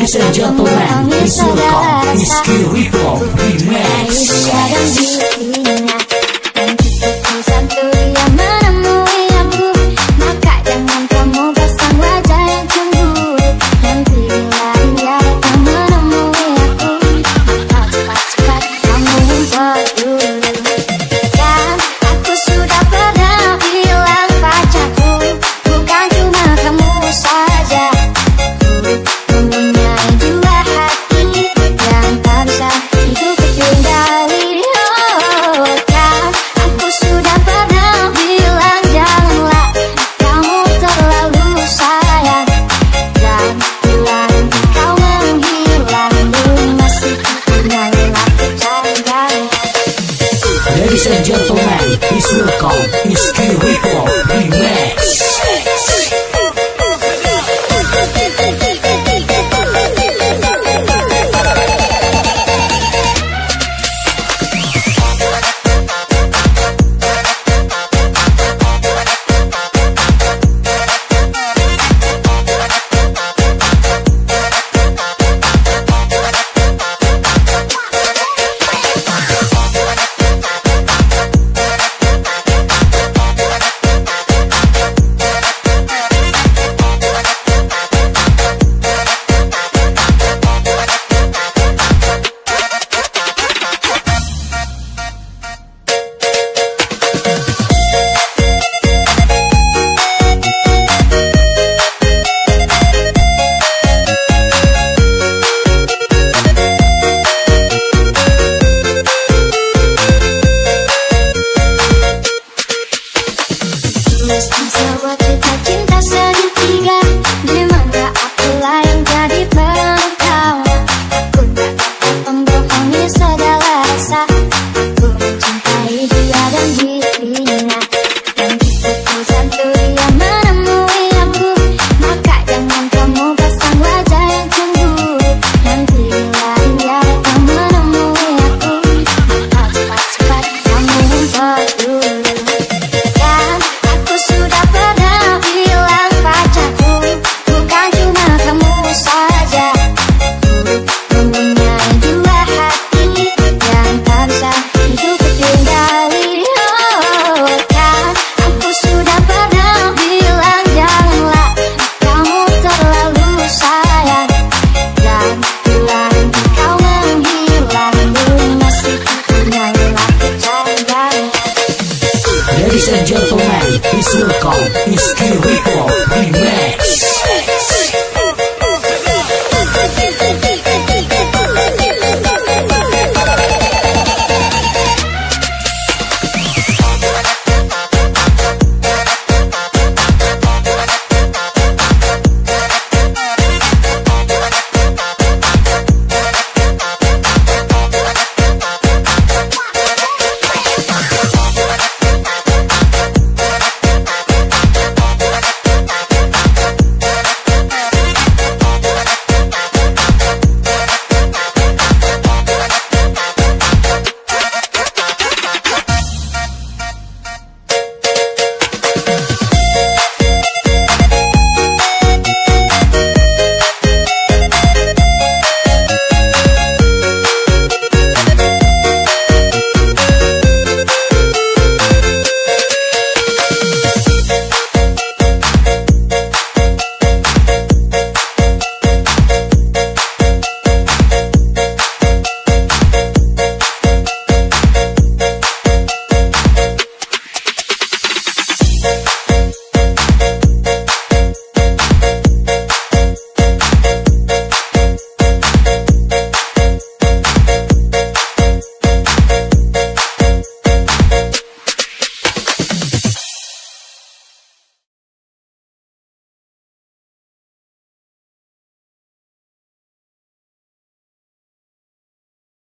Ladies and gentlemen, please welcome Rizky Rico Remix Ladies and gentlemen, please welcome Rizky Rico Remix. 超级超级大神！Ladies and gentlemen, please welcome Rizky Rico, the man.